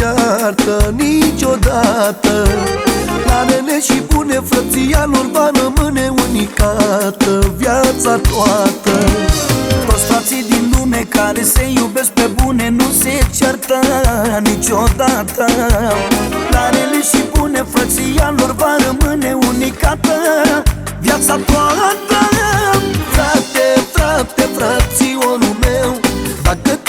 ceartă niciodată. La nene și bune frăția lor va rămâne unicată Viața toată. Toți frații din lume care se iubesc pe bune Nu se ceartă niciodată. La rele și bune frăția lor va rămâne unicată Viața toată. Frate, frate, fraționul meu Dacă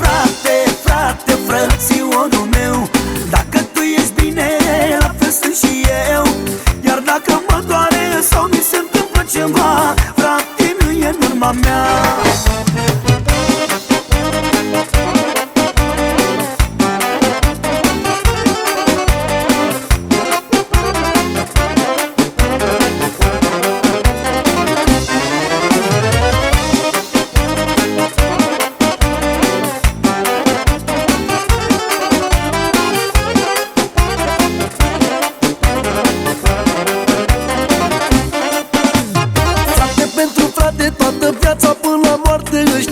Frate, frate, frăționul meu Dacă tu ești bine, la fel sunt și eu. Iar dacă mă doare sau mi se întâmplă ceva Frate, nu e în urma mea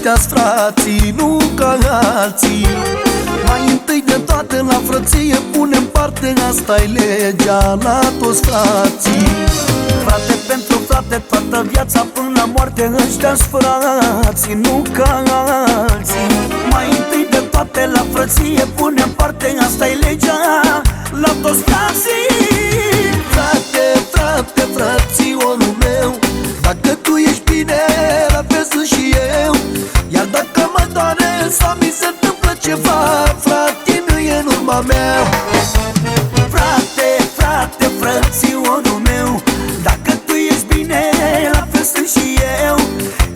moarte ăștia frații, nu ca alții Mai întâi de toate la frăție punem parte asta e legea la toți frații Frate pentru frate, toată viața până la moarte ăștia frații, nu ca alții Mai întâi de toate la frăție punem parte, asta e legea la toți frații Frate, frate, fraționul meu Dacă tu ești bine, la fel sunt și eu sau mi se întâmplă ceva Frate, nu e în urma mea. Frate, frate, frăționul meu Dacă tu ești bine, la fel sunt și eu.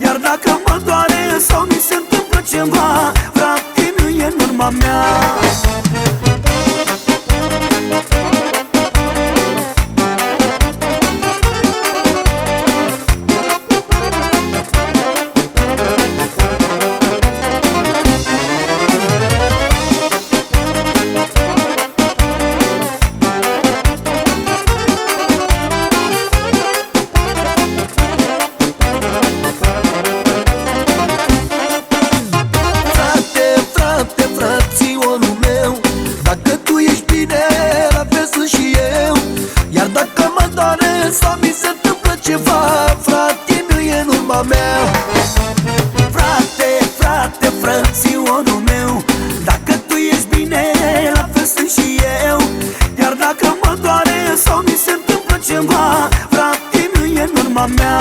Iar dacă mă doare sau mi se întâmplă ceva Frate, nu e în urma mea Frate, nu e în urma mea Frate, frate, frăționul meu Dacă tu ești bine, la fel sunt și eu. Iar dacă mă doare sau mi se întâmplă ceva Frate, nu e în urma mea